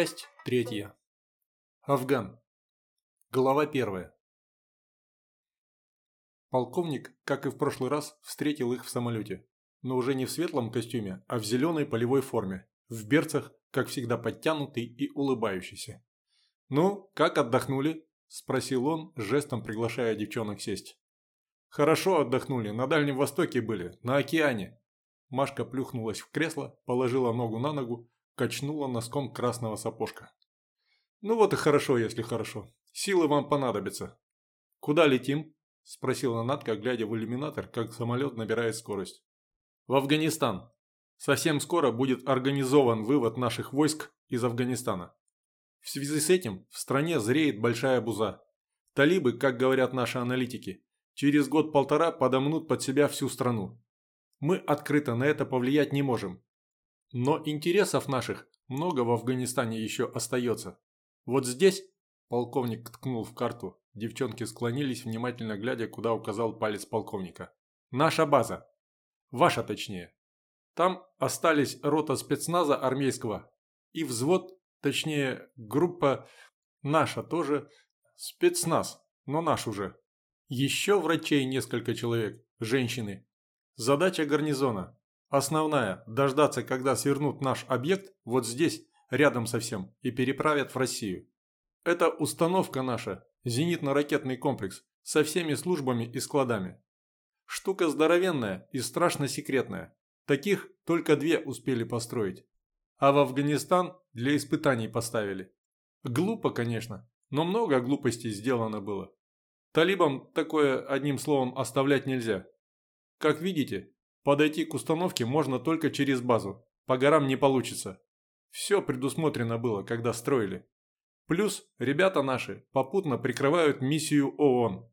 Часть третья. Афган. Глава первая. Полковник, как и в прошлый раз, встретил их в самолете. Но уже не в светлом костюме, а в зеленой полевой форме. В берцах, как всегда подтянутый и улыбающийся. «Ну, как отдохнули?» – спросил он, жестом приглашая девчонок сесть. «Хорошо отдохнули, на Дальнем Востоке были, на океане». Машка плюхнулась в кресло, положила ногу на ногу, качнула носком красного сапожка. «Ну вот и хорошо, если хорошо. Силы вам понадобятся». «Куда летим?» – спросила Натка, глядя в иллюминатор, как самолет набирает скорость. «В Афганистан. Совсем скоро будет организован вывод наших войск из Афганистана. В связи с этим в стране зреет большая буза. Талибы, как говорят наши аналитики, через год-полтора подомнут под себя всю страну. Мы открыто на это повлиять не можем. Но интересов наших много в Афганистане еще остается. Вот здесь, полковник ткнул в карту, девчонки склонились, внимательно глядя, куда указал палец полковника. Наша база. Ваша точнее. Там остались рота спецназа армейского и взвод, точнее группа наша тоже, спецназ, но наш уже. Еще врачей несколько человек, женщины. Задача гарнизона. Основная – дождаться, когда свернут наш объект вот здесь, рядом со всем, и переправят в Россию. Это установка наша, зенитно-ракетный комплекс, со всеми службами и складами. Штука здоровенная и страшно секретная. Таких только две успели построить. А в Афганистан для испытаний поставили. Глупо, конечно, но много глупостей сделано было. Талибам такое одним словом оставлять нельзя. Как видите, подойти к установке можно только через базу. По горам не получится. Все предусмотрено было, когда строили. Плюс ребята наши попутно прикрывают миссию ООН.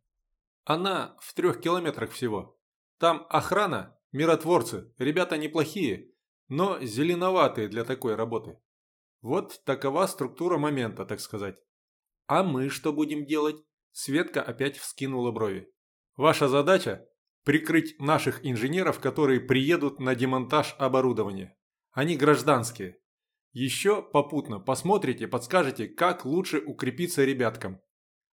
Она в трех километрах всего. Там охрана, миротворцы, ребята неплохие, но зеленоватые для такой работы. Вот такова структура момента, так сказать. А мы что будем делать? Светка опять вскинула брови. Ваша задача – прикрыть наших инженеров, которые приедут на демонтаж оборудования. Они гражданские. Еще попутно посмотрите, подскажете, как лучше укрепиться ребяткам.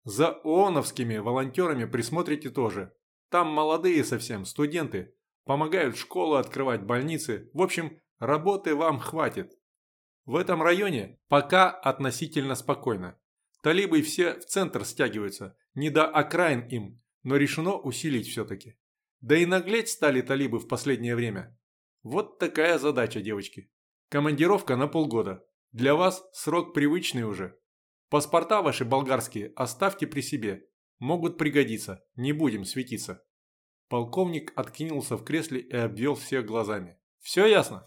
За ООНовскими волонтерами присмотрите тоже. Там молодые совсем, студенты. Помогают школы открывать, больницы. В общем, работы вам хватит. В этом районе пока относительно спокойно. Талибы все в центр стягиваются, не до окраин им, но решено усилить все-таки. Да и наглеть стали талибы в последнее время. Вот такая задача, девочки. Командировка на полгода. Для вас срок привычный уже. Паспорта ваши болгарские оставьте при себе. Могут пригодиться, не будем светиться. Полковник откинулся в кресле и обвел всех глазами. Все ясно?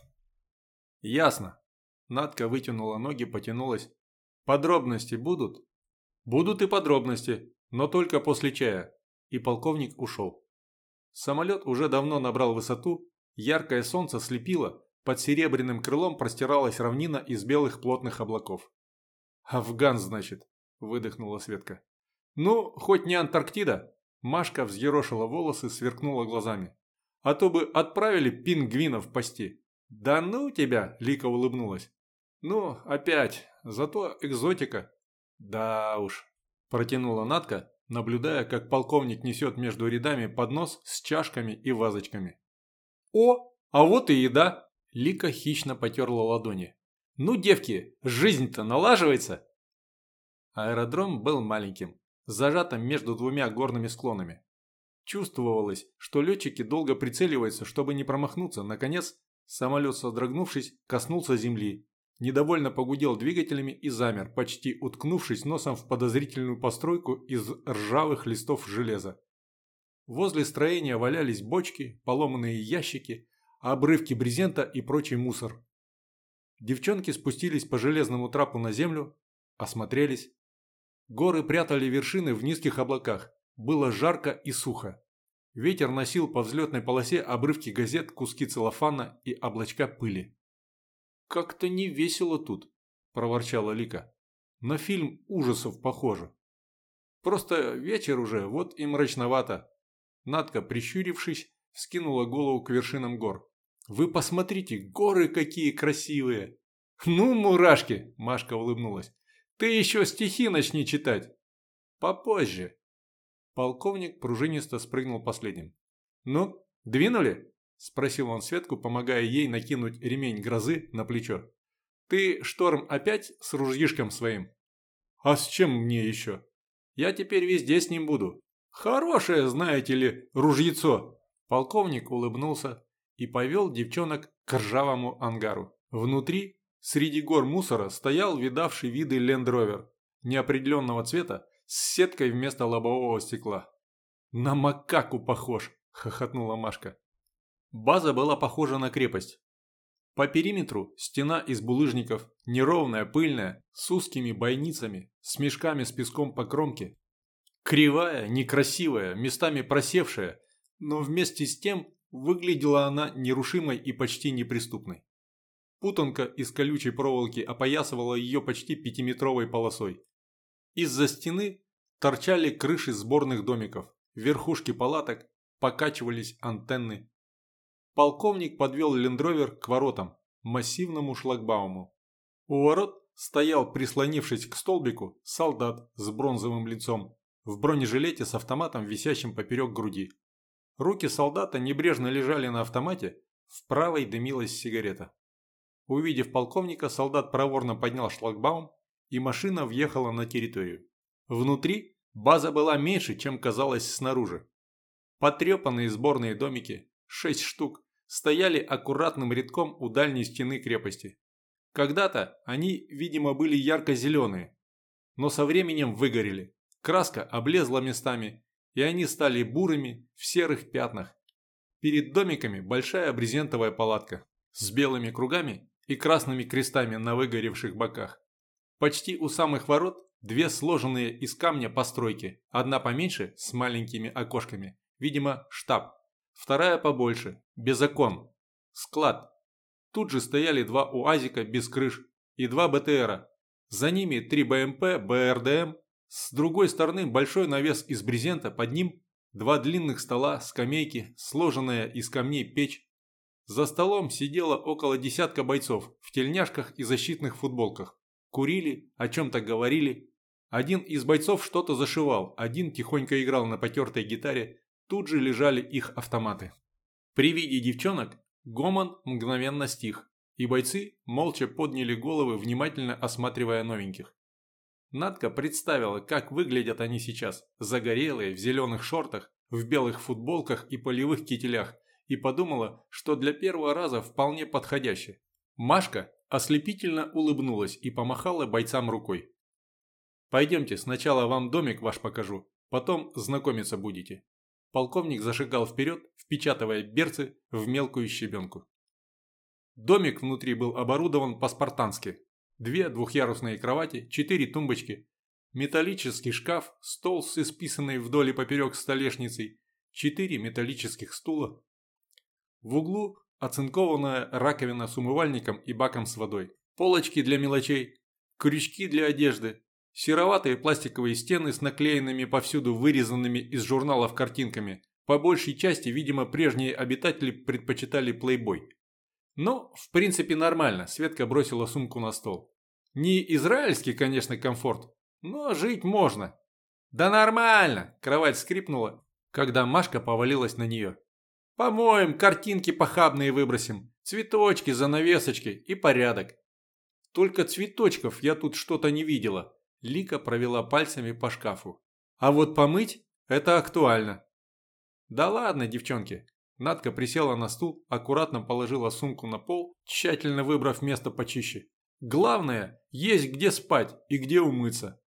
Ясно. Надка вытянула ноги, потянулась. Подробности будут? Будут и подробности, но только после чая. И полковник ушел. Самолет уже давно набрал высоту, яркое солнце слепило, под серебряным крылом простиралась равнина из белых плотных облаков. «Афган, значит», – выдохнула Светка. «Ну, хоть не Антарктида». Машка взъерошила волосы, сверкнула глазами. «А то бы отправили пингвинов пасти». «Да ну тебя!» – Лика улыбнулась. «Ну, опять. Зато экзотика». «Да уж», – протянула Натка, наблюдая, как полковник несет между рядами поднос с чашками и вазочками. «О, а вот и еда!» – Лика хищно потерла ладони. «Ну, девки, жизнь-то налаживается!» Аэродром был маленьким, зажатым между двумя горными склонами. Чувствовалось, что летчики долго прицеливаются, чтобы не промахнуться. Наконец, самолет, содрогнувшись, коснулся земли недовольно погудел двигателями и замер, почти уткнувшись носом в подозрительную постройку из ржавых листов железа. Возле строения валялись бочки, поломанные ящики, обрывки брезента и прочий мусор. Девчонки спустились по железному трапу на землю, осмотрелись. Горы прятали вершины в низких облаках. Было жарко и сухо. Ветер носил по взлетной полосе обрывки газет, куски целлофана и облачка пыли. «Как-то не весело тут», – проворчала Лика. «На фильм ужасов похоже». «Просто вечер уже, вот и мрачновато». Надка, прищурившись, скинула голову к вершинам гор. «Вы посмотрите, горы какие красивые! «Ну, мурашки!» – Машка улыбнулась. «Ты еще стихи начни читать!» «Попозже!» Полковник пружинисто спрыгнул последним. «Ну, двинули?» – спросил он Светку, помогая ей накинуть ремень грозы на плечо. «Ты, Шторм, опять с ружьишком своим?» «А с чем мне еще?» «Я теперь везде с ним буду. Хорошее, знаете ли, ружьецо!» Полковник улыбнулся и повел девчонок к ржавому ангару. Внутри Среди гор мусора стоял видавший виды лендровер неопределенного цвета с сеткой вместо лобового стекла. «На макаку похож!» – хохотнула Машка. База была похожа на крепость. По периметру стена из булыжников, неровная, пыльная, с узкими бойницами, с мешками с песком по кромке. Кривая, некрасивая, местами просевшая, но вместе с тем выглядела она нерушимой и почти неприступной. Путанка из колючей проволоки опоясывала ее почти пятиметровой полосой. Из-за стены торчали крыши сборных домиков, верхушки палаток, покачивались антенны. Полковник подвел лендровер к воротам, массивному шлагбауму. У ворот стоял, прислонившись к столбику, солдат с бронзовым лицом, в бронежилете с автоматом, висящим поперек груди. Руки солдата небрежно лежали на автомате, в правой дымилась сигарета. Увидев полковника, солдат проворно поднял шлагбаум, и машина въехала на территорию. Внутри база была меньше, чем казалось снаружи. Потрепанные сборные домики, шесть штук, стояли аккуратным рядком у дальней стены крепости. Когда-то они, видимо, были ярко-зеленые, но со временем выгорели. Краска облезла местами, и они стали бурыми в серых пятнах. Перед домиками большая брезентовая палатка с белыми кругами и красными крестами на выгоревших боках. Почти у самых ворот две сложенные из камня постройки, одна поменьше с маленькими окошками, видимо штаб, вторая побольше, без окон, склад. Тут же стояли два УАЗика без крыш и два БТРа. За ними три БМП, БРДМ, с другой стороны большой навес из брезента, под ним два длинных стола, скамейки, сложенная из камней печь, за столом сидело около десятка бойцов в тельняшках и защитных футболках. Курили, о чем-то говорили. Один из бойцов что-то зашивал, один тихонько играл на потертой гитаре, тут же лежали их автоматы. При виде девчонок гомон мгновенно стих, и бойцы молча подняли головы, внимательно осматривая новеньких. Надка представила, как выглядят они сейчас, загорелые, в зеленых шортах, в белых футболках и полевых кителях, и подумала, что для первого раза вполне подходяще. Машка ослепительно улыбнулась и помахала бойцам рукой. «Пойдемте, сначала вам домик ваш покажу, потом знакомиться будете». Полковник зашагал вперед, впечатывая берцы в мелкую щебенку. Домик внутри был оборудован по-спартански. Две двухъярусные кровати, четыре тумбочки, металлический шкаф, стол с исписанной вдоль и поперек столешницей, четыре металлических стула, в углу оцинкованная раковина с умывальником и баком с водой. Полочки для мелочей, крючки для одежды, сероватые пластиковые стены с наклеенными повсюду вырезанными из журналов картинками. По большей части, видимо, прежние обитатели предпочитали плейбой. Но, в принципе, нормально, Светка бросила сумку на стол. Не израильский, конечно, комфорт, но жить можно. Да нормально, кровать скрипнула, когда Машка повалилась на нее. Помоем, картинки похабные выбросим, цветочки, занавесочки и порядок. Только цветочков я тут что-то не видела. Лика провела пальцами по шкафу. А вот помыть – это актуально. Да ладно, девчонки. Надка присела на стул, аккуратно положила сумку на пол, тщательно выбрав место почище. Главное, есть где спать и где умыться.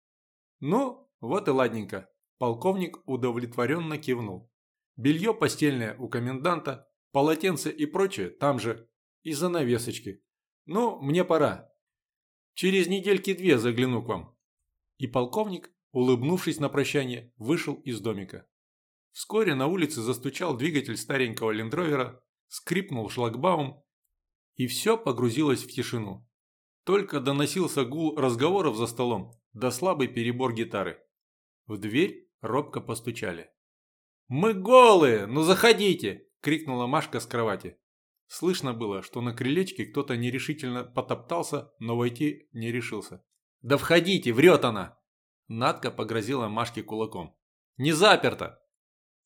Ну, вот и ладненько. Полковник удовлетворенно кивнул. Белье постельное у коменданта, полотенце и прочее там же, и занавесочки. Ну, мне пора. Через недельки две загляну к вам. И полковник, улыбнувшись на прощание, вышел из домика. Вскоре на улице застучал двигатель старенького лендровера, скрипнул шлагбаум, и все погрузилось в тишину. Только доносился гул разговоров за столом, да слабый перебор гитары. В дверь робко постучали. «Мы голые! Ну заходите!» – крикнула Машка с кровати. Слышно было, что на крылечке кто-то нерешительно потоптался, но войти не решился. «Да входите, врет она!» Надка погрозила Машке кулаком. «Не заперто!»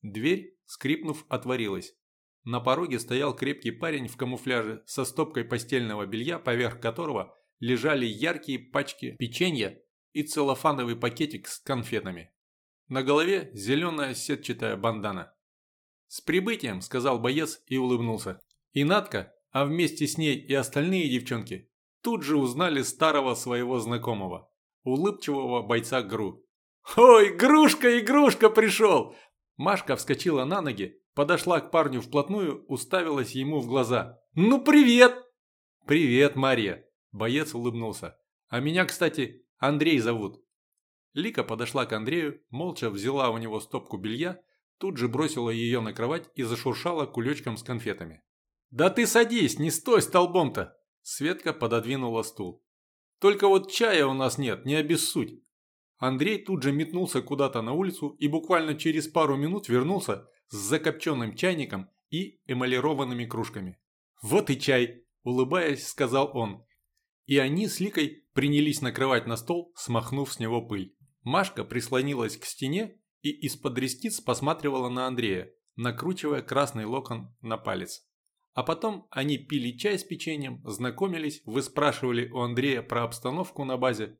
Дверь, скрипнув, отворилась. На пороге стоял крепкий парень в камуфляже со стопкой постельного белья, поверх которого лежали яркие пачки печенья и целлофановый пакетик с конфетами. На голове зеленая сетчатая бандана. «С прибытием!» – сказал боец и улыбнулся. И Надка, а вместе с ней и остальные девчонки, тут же узнали старого своего знакомого, улыбчивого бойца Гру. «Ой, Грушка, Игрушка пришел!» Машка вскочила на ноги, подошла к парню вплотную, уставилась ему в глаза. «Ну, привет!» «Привет, Мария!» Боец улыбнулся. «А меня, кстати, Андрей зовут». Лика подошла к Андрею, молча взяла у него стопку белья, тут же бросила ее на кровать и зашуршала кулечком с конфетами. «Да ты садись, не стой столбом-то!» Светка пододвинула стул. «Только вот чая у нас нет, не обессудь!» Андрей тут же метнулся куда-то на улицу и буквально через пару минут вернулся с закопченным чайником и эмалированными кружками. «Вот и чай!» – улыбаясь, сказал он. И они с Ликой принялись накрывать на стол, смахнув с него пыль. Машка прислонилась к стене и из-под ресниц посматривала на Андрея, накручивая красный локон на палец. А потом они пили чай с печеньем, знакомились, выспрашивали у Андрея про обстановку на базе.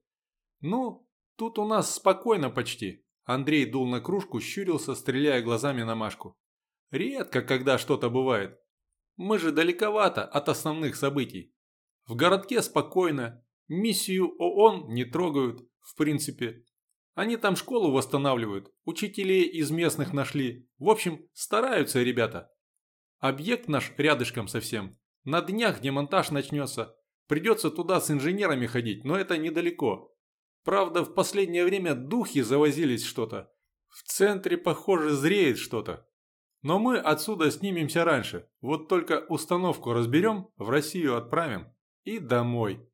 «Ну, тут у нас спокойно почти». Андрей дул на кружку, щурился, стреляя глазами на Машку. «Редко, когда что-то бывает. Мы же далековато от основных событий. В городке спокойно, миссию ООН не трогают, в принципе. Они там школу восстанавливают, учителей из местных нашли. В общем, стараются ребята. Объект наш рядышком совсем. На днях демонтаж начнется. Придется туда с инженерами ходить, но это недалеко. Правда, в последнее время духи завозились что-то. В центре, похоже, зреет что-то. Но мы отсюда снимемся раньше. Вот только установку разберем, в Россию отправим. И домой.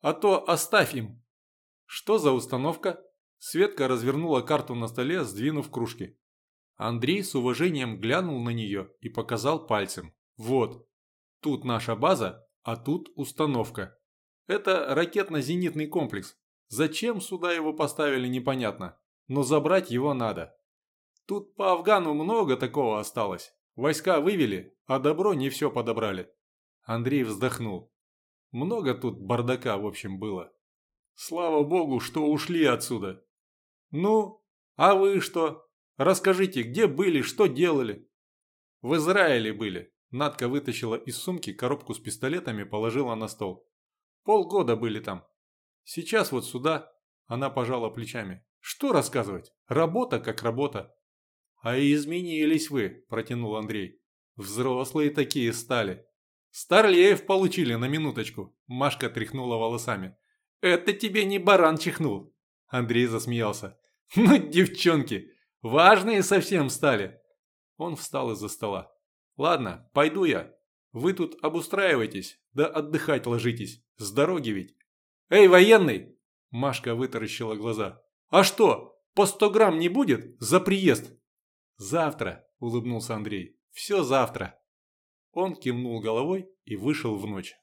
А то оставь им. Что за установка? Светка развернула карту на столе, сдвинув кружки. Андрей с уважением глянул на нее и показал пальцем. Вот, тут наша база, а тут установка. Это ракетно-зенитный комплекс. Зачем сюда его поставили, непонятно. Но забрать его надо. Тут по Афгану много такого осталось. Войска вывели, а добро не все подобрали. Андрей вздохнул. Много тут бардака, в общем, было. Слава богу, что ушли отсюда. Ну, а вы что? Расскажите, где были, что делали?» «В Израиле были». Надка вытащила из сумки коробку с пистолетами, положила на стол. «Полгода были там. Сейчас вот сюда». Она пожала плечами. «Что рассказывать? Работа как работа». «А изменились вы», – протянул Андрей. «Взрослые такие стали». «Старлеев получили на минуточку», – Машка тряхнула волосами. «Это тебе не баран чихнул», – Андрей засмеялся. «Ну, девчонки, Важные совсем стали. Он встал из-за стола. Ладно, пойду я. Вы тут обустраивайтесь, да отдыхать ложитесь. С дороги ведь. Эй, военный! Машка вытаращила глаза. А что, по сто грамм не будет за приезд? Завтра, улыбнулся Андрей. Все завтра. Он кивнул головой и вышел в ночь.